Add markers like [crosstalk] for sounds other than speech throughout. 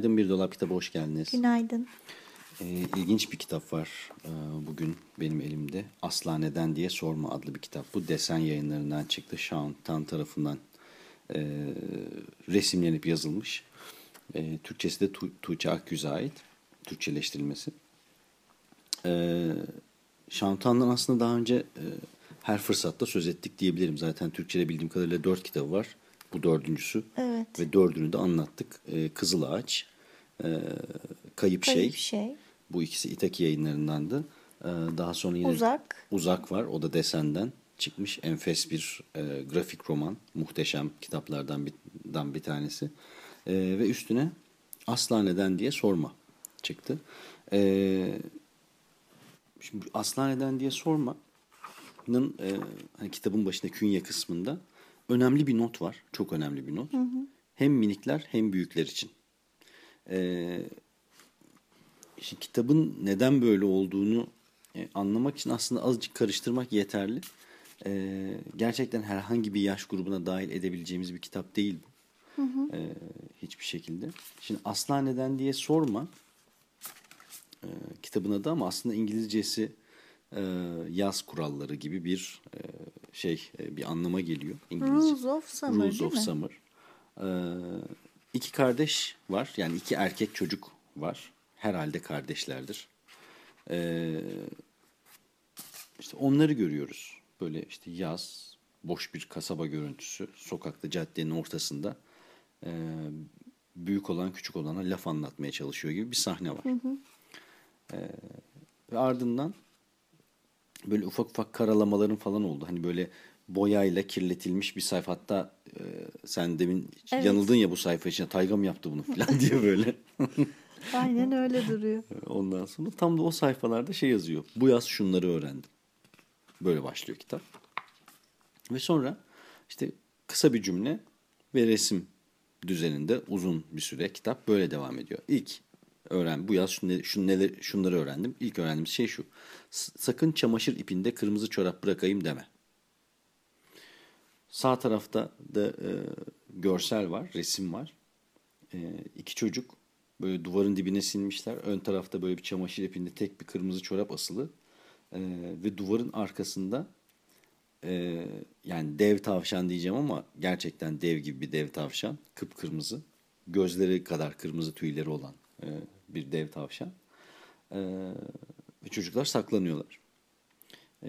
Günaydın Bir Dolap Kitabı hoş geldiniz. Günaydın. Ee, ilginç bir kitap var ee, bugün benim elimde. Asla Neden diye Sorma adlı bir kitap. Bu desen yayınlarından çıktı. Sean Tan tarafından e, resimlenip yazılmış. E, Türkçesi de tu Tuğçe Akgüz'e ait. Türkçeleştirilmesi. E, Sean Tan'dan aslında daha önce e, her fırsatta söz ettik diyebilirim. Zaten Türkçe'de bildiğim kadarıyla dört kitabı var. Bu dördüncüsü. Evet. Ve dördünü de anlattık. E, Kızıl Ağaç, e, Kayıp, Kayıp Şey. şey. Bu ikisi İtaki yayınlarındandı. Ee, daha sonra yine Uzak. Uzak var. O da desenden çıkmış. Enfes bir e, grafik roman. Muhteşem kitaplardan bir, bir tanesi. Ee, ve üstüne Asla Neden diye sorma çıktı. Ee, şimdi Asla Neden diye sormanın e, hani kitabın başında künye kısmında önemli bir not var. Çok önemli bir not. Hem minikler hem büyükler için. Ee, Şimdi kitabın neden böyle olduğunu e, anlamak için aslında azıcık karıştırmak yeterli. E, gerçekten herhangi bir yaş grubuna dahil edebileceğimiz bir kitap değil bu. E, hiçbir şekilde. Şimdi asla neden diye sorma e, kitabın adı ama aslında İngilizcesi yaz kuralları gibi bir e, şey e, bir anlama geliyor. İngilizce. Rules of Summer Rules değil of mi? Summer. İki kardeş var. Yani iki erkek çocuk var. Herhalde kardeşlerdir. İşte onları görüyoruz. Böyle işte yaz, boş bir kasaba görüntüsü. Sokakta, caddenin ortasında. ee, büyük olan küçük olana laf anlatmaya çalışıyor gibi bir sahne var. Ee, ve ardından böyle ufak ufak karalamaların falan oldu. Hani böyle boyayla kirletilmiş bir sayfa. Hatta e, sen demin Evet. yanıldın ya bu sayfa için. Tayga mı yaptı bunu falan diye böyle. [laughs] Aynen öyle duruyor. Ondan sonra tam da o sayfalarda şey yazıyor. Bu yaz şunları öğrendim. Böyle başlıyor kitap. Ve sonra işte kısa bir cümle ve resim düzeninde uzun bir süre kitap böyle devam ediyor. İlk öğren bu yaz şunu neler, şunları öğrendim. İlk öğrendiğim şey şu. Sakın çamaşır ipinde kırmızı çorap bırakayım deme. Sağ tarafta da e, görsel var, resim var. E, iki çocuk böyle duvarın dibine sinmişler. Ön tarafta böyle bir çamaşır ipinde tek bir kırmızı çorap asılı. E, ve duvarın arkasında e, yani dev tavşan diyeceğim ama gerçekten dev gibi bir dev tavşan. Kıpkırmızı. Gözleri kadar kırmızı tüyleri olan e, bir dev tavşan. E, ve çocuklar saklanıyorlar. E,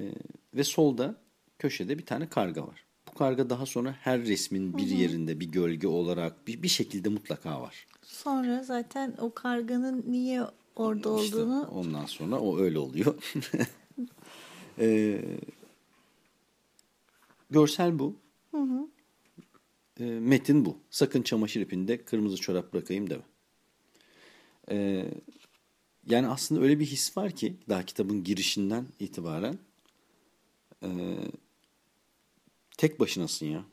ve solda köşede bir tane karga var. Bu karga daha sonra her resmin bir yerinde bir gölge olarak bir, bir şekilde mutlaka var. Sonra zaten o karganın niye orada İşte olduğunu ondan sonra o öyle oluyor. [laughs] Görsel bu. Ee, metin bu. Sakın çamaşır ipinde kırmızı çorap bırakayım deme. Ee, yani aslında öyle bir his var ki daha kitabın girişinden itibaren ee, tek başınasın ya.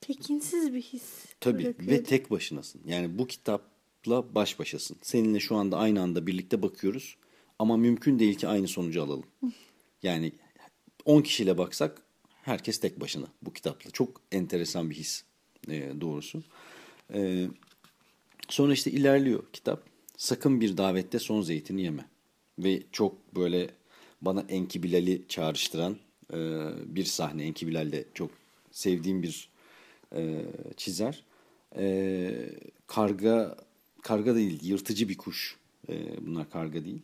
tekinsiz bir his Tabii bırakıyor. ve tek başınasın. Yani bu kitapla baş başasın. Seninle şu anda aynı anda birlikte bakıyoruz ama mümkün değil ki aynı sonucu alalım. [laughs] Yani 10 kişiyle baksak herkes tek başına bu kitapla. Çok enteresan bir his e, doğrusu. E, sonra işte ilerliyor kitap. Sakın bir davette son zeytini yeme. Ve çok böyle bana Enki Bilal'i çağrıştıran e, bir sahne. Enki Bilal de çok sevdiğim bir e, çizer. E, karga karga değil, yırtıcı bir kuş. E, bunlar karga değil.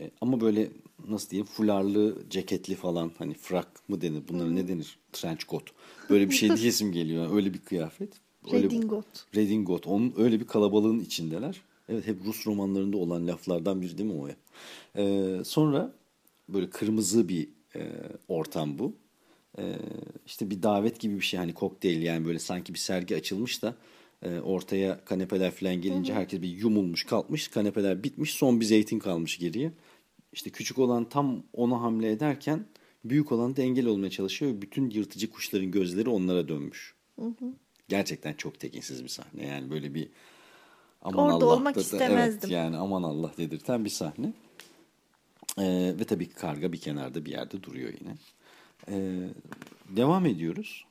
E, ama böyle nasıl diyeyim fularlı, ceketli falan hani frak mı denir? Bunlara ne denir? Trench coat. Böyle bir şey diyesim geliyor. Öyle bir kıyafet. [laughs] Redingot. Redingot. Onun öyle bir kalabalığın içindeler. Evet hep Rus romanlarında olan laflardan biri değil mi o ya? E, sonra böyle kırmızı bir e, ortam bu. e, işte bir davet gibi bir şey hani kokteyl yani böyle sanki bir sergi açılmış da e, ortaya kanepeler falan gelince herkes bir yumulmuş kalkmış kanepeler bitmiş son bir zeytin kalmış geriye. İşte küçük olan tam ona hamle ederken büyük olan da engel olmaya çalışıyor. Bütün yırtıcı kuşların gözleri onlara dönmüş. Gerçekten çok tekinsiz bir sahne. Yani böyle bir aman Orada Allah olmak da- istemezdim. Evet yani aman Allah dedirten bir sahne. Ee, ve tabii ki karga bir kenarda bir yerde duruyor yine. Ee, devam ediyoruz.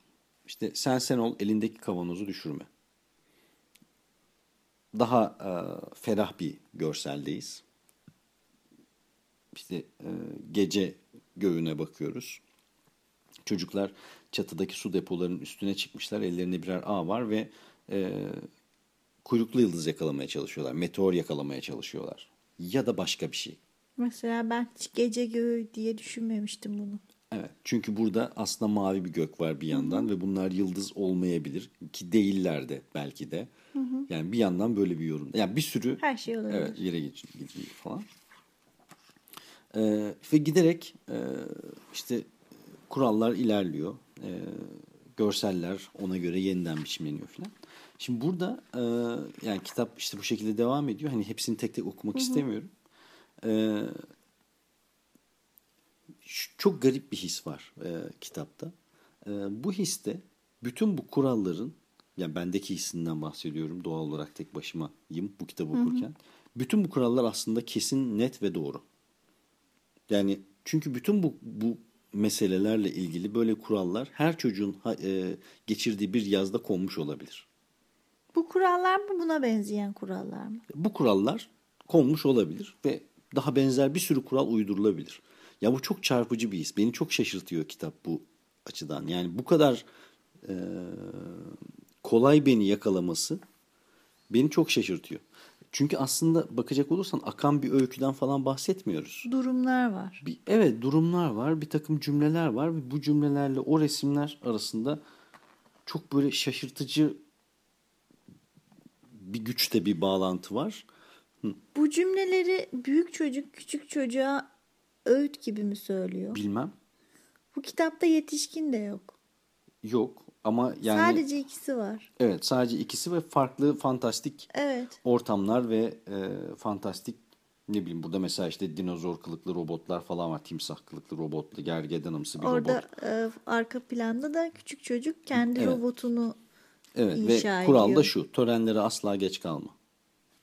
İşte sen sen ol elindeki kavanozu düşürme. Daha e, ferah bir görseldeyiz. İşte e, gece göğüne bakıyoruz. Çocuklar çatıdaki su depolarının üstüne çıkmışlar. Ellerinde birer ağ var ve e, kuyruklu yıldız yakalamaya çalışıyorlar. Meteor yakalamaya çalışıyorlar. Ya da başka bir şey. Mesela ben hiç gece göğü diye düşünmemiştim bunu. Evet. Çünkü burada aslında mavi bir gök var bir yandan ve bunlar yıldız olmayabilir ki değiller de belki de. Yani bir yandan böyle bir yorum. Yani bir sürü Her şey olabilir. Evet, yere geç- gidiyor falan. Ee, ve giderek e, işte kurallar ilerliyor. Ee, görseller ona göre yeniden biçimleniyor falan. Şimdi burada e, yani kitap işte bu şekilde devam ediyor. Hani hepsini tek tek okumak istemiyorum. Ee, şu- çok garip bir his var e, kitapta. E, bu histe bütün bu kuralların yani bendeki hissinden bahsediyorum doğal olarak tek başımayım bu kitabı okurken. Bütün bu kurallar aslında kesin, net ve doğru. Yani çünkü bütün bu bu meselelerle ilgili böyle kurallar her çocuğun e, geçirdiği bir yazda konmuş olabilir. Bu kurallar mı buna benzeyen kurallar mı? Bu kurallar konmuş olabilir ve daha benzer bir sürü kural uydurulabilir. Ya bu çok çarpıcı bir his. Beni çok şaşırtıyor kitap bu açıdan. Yani bu kadar e, kolay beni yakalaması beni çok şaşırtıyor. Çünkü aslında bakacak olursan akan bir öyküden falan bahsetmiyoruz. Durumlar var. Bir, evet durumlar var, bir takım cümleler var ve bu cümlelerle o resimler arasında çok böyle şaşırtıcı bir güçte bir bağlantı var. Bu cümleleri büyük çocuk küçük çocuğa öğüt gibi mi söylüyor? Bilmem. Bu kitapta yetişkin de yok. Yok ama yani Sadece ikisi var. evet sadece ikisi ve farklı fantastik Evet. ortamlar ve e, fantastik ne bileyim burada mesela işte dinozor kılıklı robotlar falan var. Timsah kılıklı robotlu gergedanımsı bir Orada robot. e, arka planda da küçük çocuk kendi Evet. robotunu Evet inşa ve kural da ediyor. şu törenlere asla geç kalma.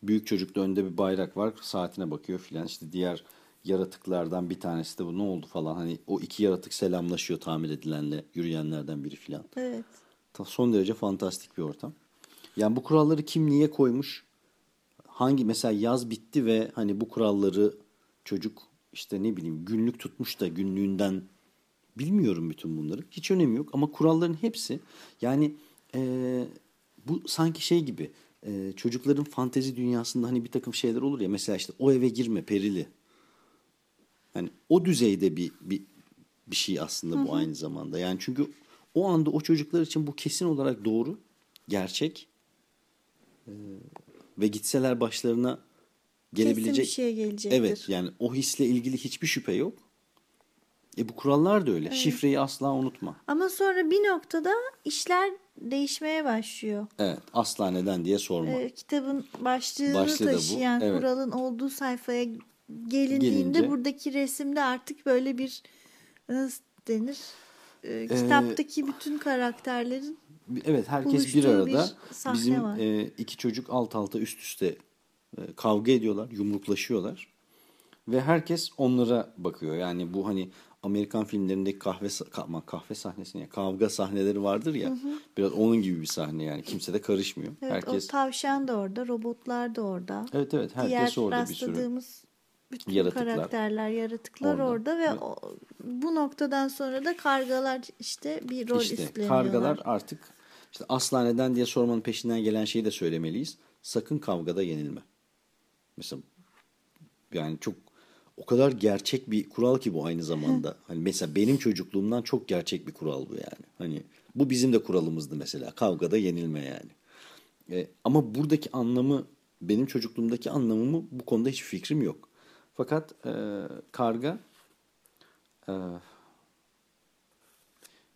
Büyük çocukta önde bir bayrak var saatine bakıyor filan işte diğer yaratıklardan bir tanesi de bu ne oldu falan hani o iki yaratık selamlaşıyor tamir edilenle yürüyenlerden biri filan. Evet. Ta- Son derece fantastik bir ortam. Yani bu kuralları kim niye koymuş? Hangi mesela yaz bitti ve hani bu kuralları çocuk işte ne bileyim günlük tutmuş da günlüğünden bilmiyorum bütün bunları. Hiç önemi yok ama kuralların hepsi yani eee, bu sanki şey gibi eee, çocukların fantezi dünyasında hani bir takım şeyler olur ya mesela işte o eve girme perili. Yani o düzeyde bir bir bir şey aslında bu aynı zamanda. Yani çünkü o anda o çocuklar için bu kesin olarak doğru, gerçek Ee, ve gitseler başlarına gelebilecek Kesin bir şey gelecektir. Evet, yani o hisle ilgili hiçbir şüphe yok. E bu kurallar da öyle. Şifreyi asla unutma. Ama sonra bir noktada işler değişmeye başlıyor. Evet, asla neden diye sorma. Ee, kitabın başlığını Başlığı taşıyan evet. kuralın olduğu sayfaya gelindiğinde Gelince- buradaki resimde artık böyle bir nasıl denir? Ee, kitaptaki bütün karakterlerin Evet herkes bir arada. bir Bizim var. e, iki çocuk alt alta üst üste e, kavga ediyorlar, yumruklaşıyorlar. Ve herkes onlara bakıyor. Yani bu hani Amerikan filmlerindeki kahve sa- ka- aman kahve sahnesi ya kavga sahneleri vardır ya. Biraz onun gibi bir sahne yani. Kimse de karışmıyor. evet, herkes o tavşan da orada, robotlar da orada. Evet evet herkes Diğer orada bir sürü. rastladığımız bütün Yaratıklar. karakterler, yaratıklar Orada. orada, ve Ve- o, bu noktadan sonra da kargalar işte bir rol İşte üstleniyorlar. kargalar artık işte asla neden diye sormanın peşinden gelen şeyi de söylemeliyiz. Sakın kavgada yenilme. Mesela yani çok o kadar gerçek bir kural ki bu aynı zamanda. Hani mesela benim çocukluğumdan çok gerçek bir kural bu yani. Hani bu bizim de kuralımızdı mesela. Kavgada yenilme yani. E, ama buradaki anlamı benim çocukluğumdaki anlamımı bu konuda hiç fikrim yok. Fakat e, karga e,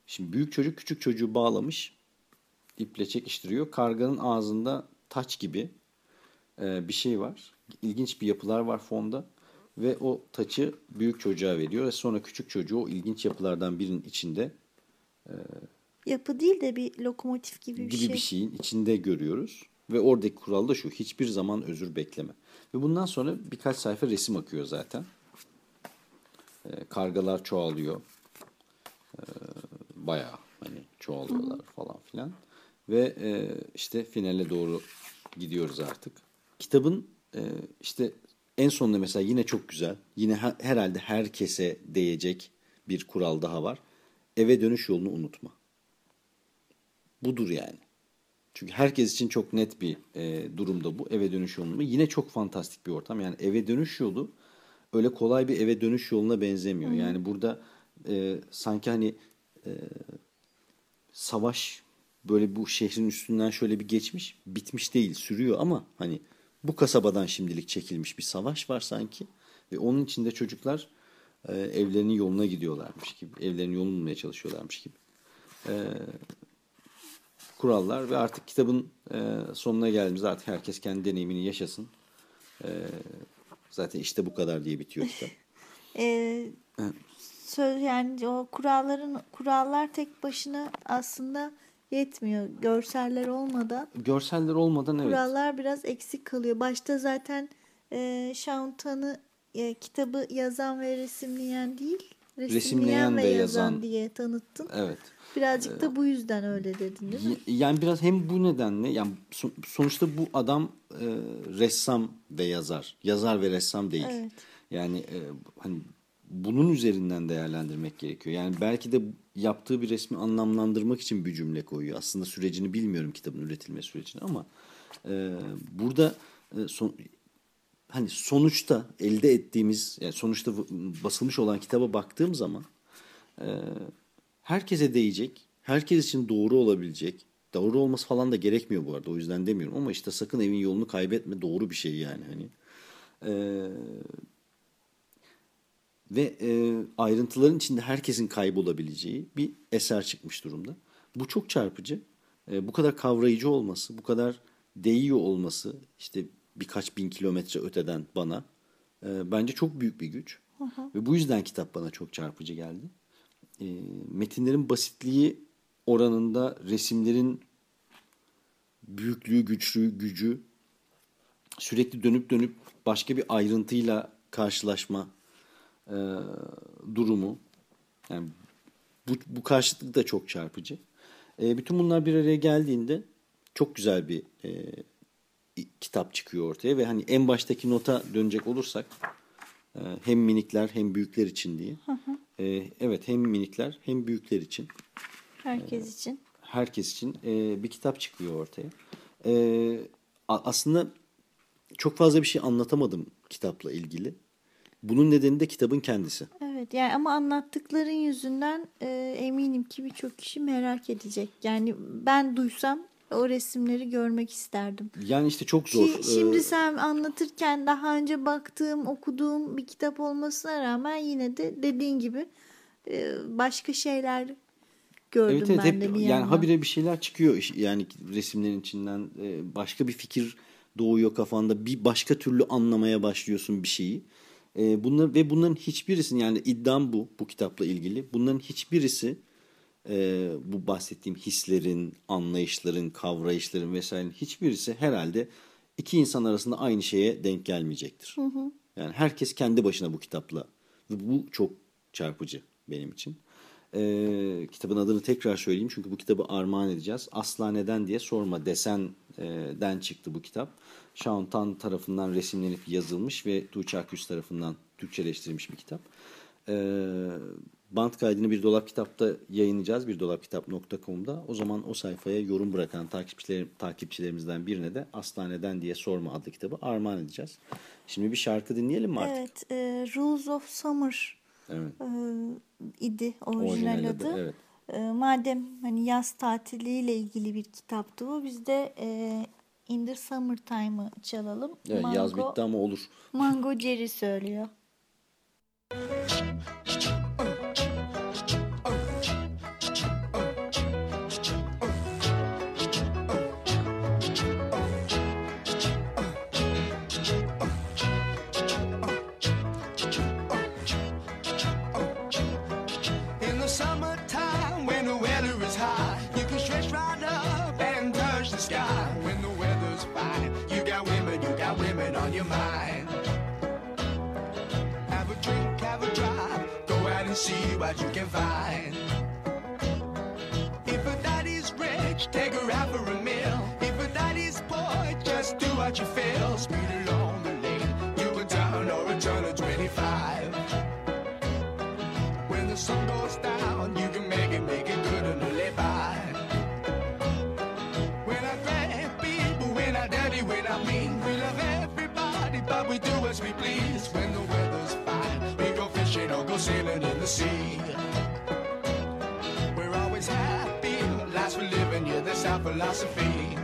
Şimdi büyük çocuk küçük çocuğu bağlamış. iple çekiştiriyor. Karganın ağzında taç gibi e, bir şey var. İlginç bir yapılar var fonda. Ve o taçı büyük çocuğa veriyor. Ve sonra küçük çocuğu o ilginç yapılardan birinin içinde Yapı değil de bir lokomotif gibi bir gibi şey. bir şeyin içinde görüyoruz. Ve oradaki kural da şu. Hiçbir zaman özür bekleme. Ve bundan sonra birkaç sayfa resim akıyor zaten. Ee, kargalar çoğalıyor. Ee, bayağı hani çoğalıyorlar falan filan. Ve e, işte finale doğru gidiyoruz artık. Kitabın e, işte en sonunda mesela yine çok güzel. Yine her- herhalde herkese değecek bir kural daha var. Eve dönüş yolunu unutma. Budur yani. Çünkü herkes için çok net bir e, durumda bu eve dönüş yolu. Yine çok fantastik bir ortam. Yani eve dönüş yolu öyle kolay bir eve dönüş yoluna benzemiyor. Yani burada e, sanki hani e, savaş böyle bu şehrin üstünden şöyle bir geçmiş, bitmiş değil, sürüyor ama hani bu kasabadan şimdilik çekilmiş bir savaş var sanki ve onun içinde çocuklar e, evlerinin yoluna gidiyorlarmış gibi, evlerinin yolunu bulmaya çalışıyorlarmış gibi. E, kurallar ve artık kitabın e, sonuna geldiğimizde artık herkes kendi deneyimini yaşasın. E, zaten işte bu kadar diye bitiyor kitap. [laughs] Ee, söz yani o kuralların kurallar tek başına aslında yetmiyor. Görseller olmadan Görseller olmadan evet. kurallar biraz eksik kalıyor. Başta zaten e, Şauntan'ı e, kitabı yazan ve resimleyen değil, resimleyen, Resimleyen ve ve yazan, yazan. diye tanıttın. Evet. Birazcık da bu yüzden öyle dedin değil mi? Yani biraz hem bu nedenle yani so- sonuçta bu adam e, ressam ve yazar. Yazar ve ressam değil. Evet. Yani e, hani bunun üzerinden değerlendirmek gerekiyor. Yani belki de yaptığı bir resmi anlamlandırmak için bir cümle koyuyor. Aslında sürecini bilmiyorum kitabın üretilme sürecini ama e, burada e, son, hani sonuçta elde ettiğimiz yani sonuçta basılmış olan kitaba baktığım zaman e, herkese değecek, herkes için doğru olabilecek. Doğru olması falan da gerekmiyor bu arada o yüzden demiyorum ama işte sakın evin yolunu kaybetme doğru bir şey yani hani. E, ve e, ayrıntıların içinde herkesin kaybolabileceği bir eser çıkmış durumda. Bu çok çarpıcı. E, bu kadar kavrayıcı olması, bu kadar değiyor olması işte birkaç bin kilometre öteden bana e, bence çok büyük bir güç. Ve bu yüzden kitap bana çok çarpıcı geldi. E, metinlerin basitliği oranında resimlerin büyüklüğü, güçlüğü, gücü sürekli dönüp dönüp başka bir ayrıntıyla karşılaşma e, durumu. Yani bu, bu karşıtlık da çok çarpıcı. E, bütün bunlar bir araya geldiğinde çok güzel bir e, kitap çıkıyor ortaya ve hani en baştaki nota dönecek olursak e, hem minikler hem büyükler için diye. E, evet hem minikler hem büyükler için Herkes için. herkes için e, bir kitap çıkıyor ortaya. E, aslında çok fazla bir şey anlatamadım kitapla ilgili. Bunun nedeni de kitabın kendisi. Evet yani ama anlattıkların yüzünden e, eminim ki birçok kişi merak edecek. Yani ben duysam o resimleri görmek isterdim. Yani işte çok zor. Ki şimdi Ee, sen anlatırken daha önce baktığım, okuduğum bir kitap olmasına rağmen yine de dediğin gibi e, başka şeyler gördüm Evet evet ben hep de bir yani yandan. habire bir şeyler çıkıyor yani resimlerin içinden e, başka bir fikir doğuyor kafanda bir başka türlü anlamaya başlıyorsun bir şeyi. E, bunlar ve bunların hiçbirisinin yani iddiam bu bu kitapla ilgili. Bunların hiçbirisi e, bu bahsettiğim hislerin, anlayışların, kavrayışların vesairenin hiçbirisi herhalde iki insan arasında aynı şeye denk gelmeyecektir. Yani herkes kendi başına bu kitapla ve bu çok çarpıcı benim için. Ee, kitabın adını tekrar söyleyeyim çünkü bu kitabı armağan edeceğiz. Asla neden diye sorma desenden çıktı bu kitap. Shaun Tan tarafından resimlenip yazılmış ve Tuğçe Akgüz tarafından Türkçeleştirilmiş bir kitap. Ee, band kaydını bir dolap kitapta yayınlayacağız. Bir dolapkitap.com'da. O zaman o sayfaya yorum bırakan takipçilerim, takipçilerimizden birine de Asla neden diye sorma adlı kitabı armağan edeceğiz. Şimdi bir şarkı dinleyelim mi artık? Evet, e, Rules of Summer Evet. e, idi orijinal, Orijinal adı. adı, evet. E, madem hani yaz tatiliyle ilgili bir kitaptı bu, biz de e, In the Summertime'ı çalalım. Evet, Mango, yaz bitti ama olur. Mango Jerry söylüyor. In the summer on your mind. Have a drink, have a drive, go out and see what you can find. If a daddy's rich, take her out for a meal. If a daddy's poor, just do what you feel. Speed along we do as we please. When the weather's fine, we go fishing or go sailing in the sea. We're always happy, last we're living, yeah, that's our philosophy.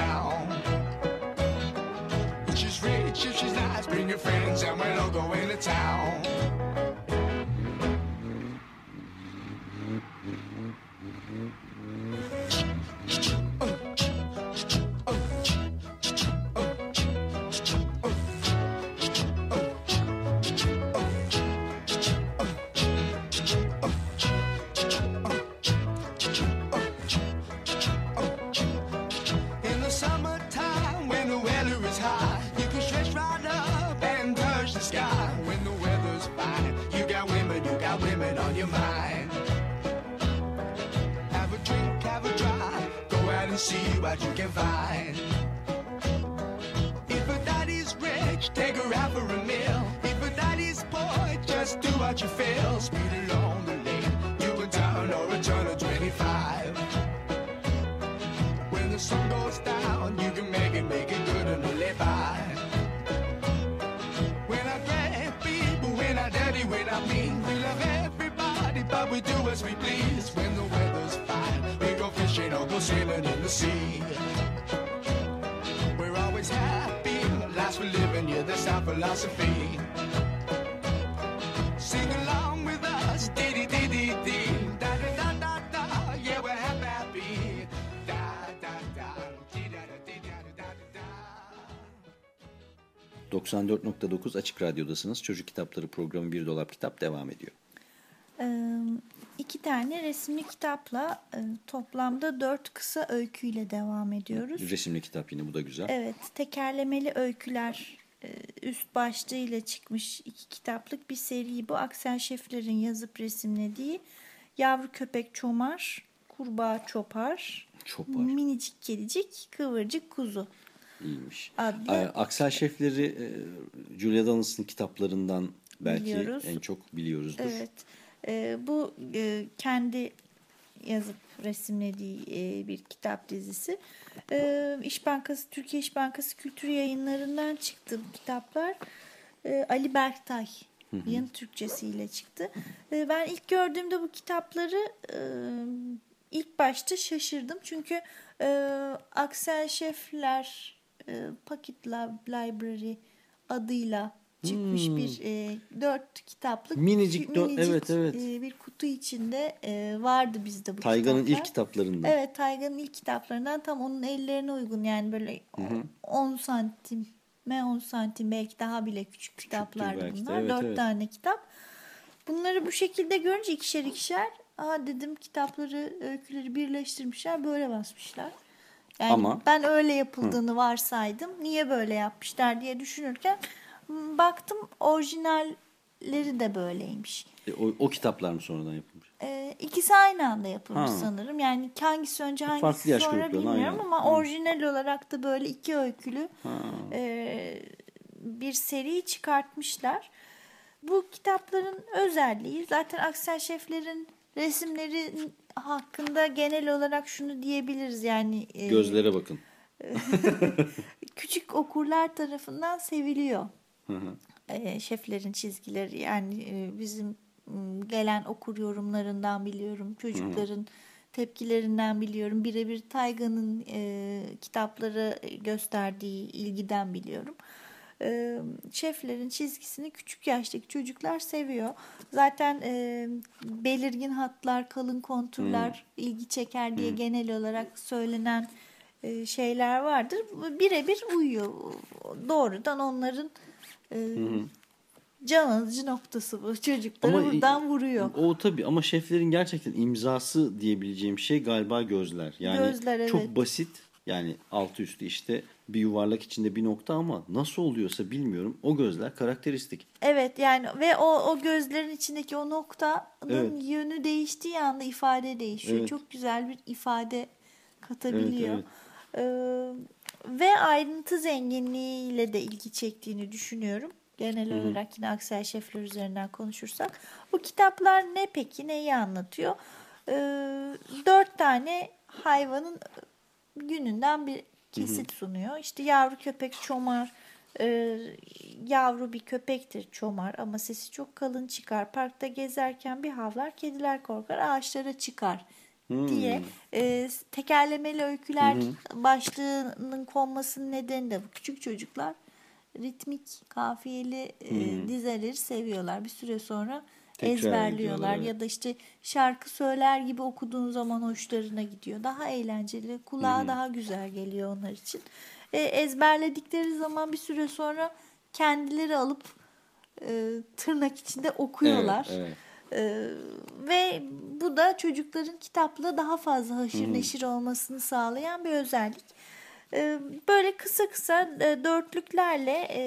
Down. She's rich, if she's nice, bring your friends, and we'll all go into town. Take her out for a meal. If a daddy's poor, just do what you feel. Speed along the lane, you a turn or return of 25. When the sun goes down, you can make it, make it good and live by. When I people, when I daddy, when I mean, we love everybody, but we do as we please. When the weather's fine, we go fishing or go swimming in the sea. We're living, yeah, that's our philosophy. Sing along with us, dee dee dee dee dee, da da da da da, yeah, we're happy, happy, da da da, dee da da dee da da da da. 94.9 Açık Radyo'dasınız. Çocuk Kitapları programı Bir Dolap Kitap devam ediyor. İki tane resimli kitapla e, toplamda dört kısa öyküyle devam ediyoruz. Resimli kitap yine bu da güzel. Evet, tekerlemeli öyküler e, üst başlığıyla çıkmış iki kitaplık bir seri bu. Aksel Şefler'in yazıp resimlediği Yavru Köpek Çomar, Kurbağa Çopar, Çopar. Minicik Kedicik, Kıvırcık Kuzu. İyiymiş. Adlı- Aksel Şefleri e, Julia Donaldson'ın kitaplarından belki Biliyoruz. en çok biliyoruzdur. Evet. E, bu e, kendi yazıp resimlediği e, bir kitap dizisi. E, İş Bankası, Türkiye İş Bankası Kültür Yayınları'ndan çıktı bu kitaplar. E, Ali Berktay yayın Türkçesiyle çıktı. E, ben ilk gördüğümde bu kitapları e, ilk başta şaşırdım. Çünkü e, Aksel Şefler e, Pocket Library adıyla çıkmış bir e, dört kitaplık Minicik dö- evet, evet. e, bir kutu içinde e, vardı bizde bu Tayga'nın kitaplar. ilk kitaplarından. Evet Tayga'nın ilk kitaplarından tam onun ellerine uygun yani böyle 10 santim 10 santim belki daha bile küçük kitaplardı belki de, bunlar. evet, Dört evet. tane kitap. Bunları bu şekilde görünce ikişer ikişer aa dedim kitapları öyküleri birleştirmişler böyle basmışlar. Yani Ama- ben öyle yapıldığını varsaydım. Niye böyle yapmışlar diye düşünürken baktım orijinalleri de böyleymiş. E, o, o kitaplar mı sonradan yapılmış? Ee, ikisi aynı anda yapılmış Ha. sanırım. Yani hangisi önce hangisi Farklı sonra bilmiyorum aynen. ama Hı. orijinal olarak da böyle iki öykülü e, bir seri çıkartmışlar. Bu kitapların özelliği zaten Aksel Şefler'in resimleri hakkında genel olarak şunu diyebiliriz yani e, Gözlere bakın. [laughs] küçük okurlar tarafından seviliyor. E, şeflerin çizgileri yani e, bizim gelen okur yorumlarından biliyorum. Çocukların tepkilerinden biliyorum. Birebir Tayga'nın e, kitaplara gösterdiği ilgiden biliyorum. E, şeflerin çizgisini küçük yaştaki çocuklar seviyor. Zaten e, belirgin hatlar, kalın konturlar ilgi çeker diye genel olarak söylenen şeyler vardır. Birebir uyuyor. Doğrudan onların e, can alıcı noktası bu. Çocukları Ama- buradan vuruyor. O tabii ama şeflerin gerçekten imzası diyebileceğim şey galiba gözler. Yani Gözler, çok evet. basit. Yani altı üstü işte bir yuvarlak içinde bir nokta ama nasıl oluyorsa bilmiyorum. O gözler karakteristik. Evet yani ve o o gözlerin içindeki o noktanın Evet. yönü değiştiği anda ifade değişiyor. Evet. Çok güzel bir ifade katabiliyor. Evet, Ee, ve ayrıntı zenginliğiyle de ilgi çektiğini düşünüyorum. Genel olarak yine Aksel Şefler üzerinden konuşursak. Bu kitaplar ne peki? Neyi anlatıyor? Ee, dört tane hayvanın gününden bir kesit sunuyor. İşte yavru köpek çomar, e, yavru bir köpektir çomar ama sesi çok kalın çıkar. Parkta gezerken bir havlar, kediler korkar, ağaçlara çıkar diye e, tekerlemeli öyküler başlığının konmasının nedeni de bu. Küçük çocuklar ritmik, kafiyeli e, dizeleri seviyorlar. Bir süre sonra Tekrar ezberliyorlar ediyorlar, ya da işte şarkı söyler gibi okuduğun zaman hoşlarına gidiyor. Daha eğlenceli, kulağa daha güzel geliyor onlar için. E, ezberledikleri zaman bir süre sonra kendileri alıp e, tırnak içinde okuyorlar. Evet, evet. Ee, ve bu da çocukların kitapla daha fazla haşır neşir olmasını sağlayan bir özellik. Ee, böyle kısa kısa e, dörtlüklerle e,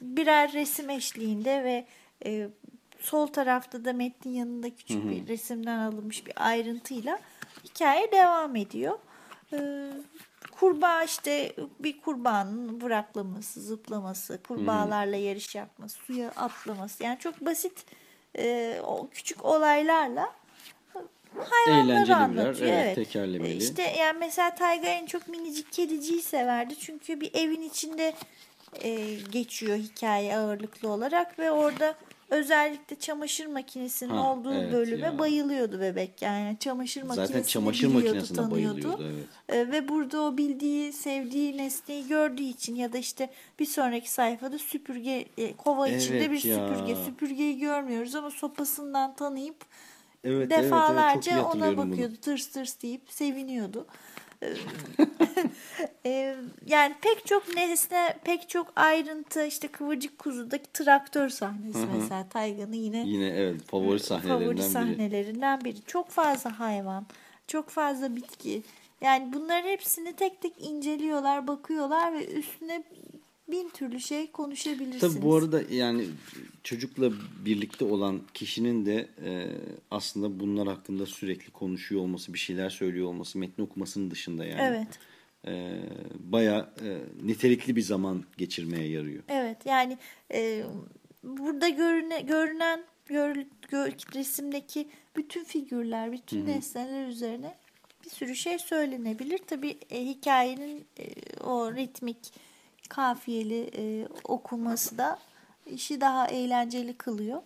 birer resim eşliğinde ve e, sol tarafta da metnin yanında küçük bir resimden alınmış bir ayrıntıyla hikaye devam ediyor. Ee, kurbağa işte bir kurbağanın bıraklaması, zıplaması, kurbağalarla yarış yapması, suya atlaması yani çok basit e, o küçük olaylarla hayvanları anlatıyor. evet, tekerlemeli. E, İşte yani mesela Tayga en çok minicik kediciyi severdi. Çünkü bir evin içinde e, geçiyor hikaye ağırlıklı olarak ve orada özellikle çamaşır makinesinin Ha, olduğu evet bölüme ya. bayılıyordu bebek. Yani çamaşır makinesini Zaten çamaşır biliyordu, makinesine tanıyordu. bayılıyordu. Evet. E, ve burada o bildiği, sevdiği nesneyi gördüğü için ya da işte bir sonraki sayfada süpürge, e, kova Evet içinde bir ya. süpürge. Süpürgeyi görmüyoruz ama sopasından tanıyıp Evet, evet, evet, defalarca çok iyi ona hatırlıyorum bunu. bakıyordu. Tırs tırs deyip seviniyordu. [laughs] E, yani pek çok nesne, pek çok ayrıntı işte Kıvırcık Kuzu'daki traktör sahnesi mesela Tayga'nın yine Yine evet favori sahnelerinden favori biri. sahnelerinden biri. Çok fazla hayvan, çok fazla bitki. Yani bunların hepsini tek tek inceliyorlar, bakıyorlar ve üstüne bin türlü şey konuşabilirsiniz. Tabii bu arada yani çocukla birlikte olan kişinin de e, aslında bunlar hakkında sürekli konuşuyor olması, bir şeyler söylüyor olması, metni okumasının dışında yani. Evet. E, Baya nitelikli bir zaman geçirmeye yarıyor. Evet yani e, burada görüne, görünen gör, gör- resimdeki bütün figürler, bütün nesneler üzerine bir sürü şey söylenebilir. Tabii e, hikayenin e, o ritmik, kafiyeli e, okuması da işi daha eğlenceli kılıyor.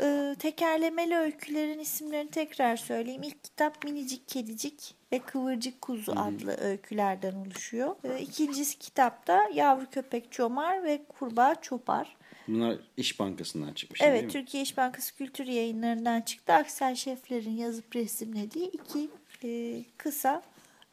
E, tekerlemeli öykülerin isimlerini tekrar söyleyeyim. İlk kitap Minicik Kedicik ve Kıvırcık Kuzu adlı öykülerden oluşuyor. E, ikincisi kitapta Yavru Köpek Çomar ve Kurbağa Çopar. Bunlar İş Bankası'ndan çıkmış Evet? Türkiye İş Bankası Kültür Yayınları'ndan çıktı. Aksel Şefler'in yazıp resimlediği iki e, kısa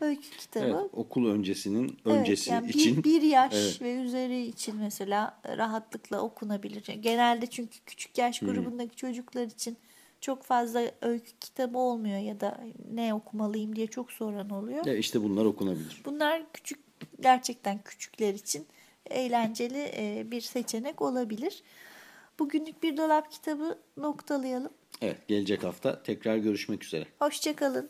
öykü kitabı. Evet, okul öncesinin Evet, öncesi yani bir- için. bir, yaş Evet. ve üzeri için mesela rahatlıkla okunabilir. Genelde çünkü küçük yaş grubundaki çocuklar için çok fazla öykü kitabı olmuyor ya da ne okumalıyım diye çok soran oluyor. Ya işte bunlar okunabilir. Bunlar küçük gerçekten küçükler için eğlenceli e, bir seçenek olabilir. Bugünlük bir dolap kitabı noktalayalım. Evet, gelecek hafta tekrar görüşmek üzere. Hoşçakalın.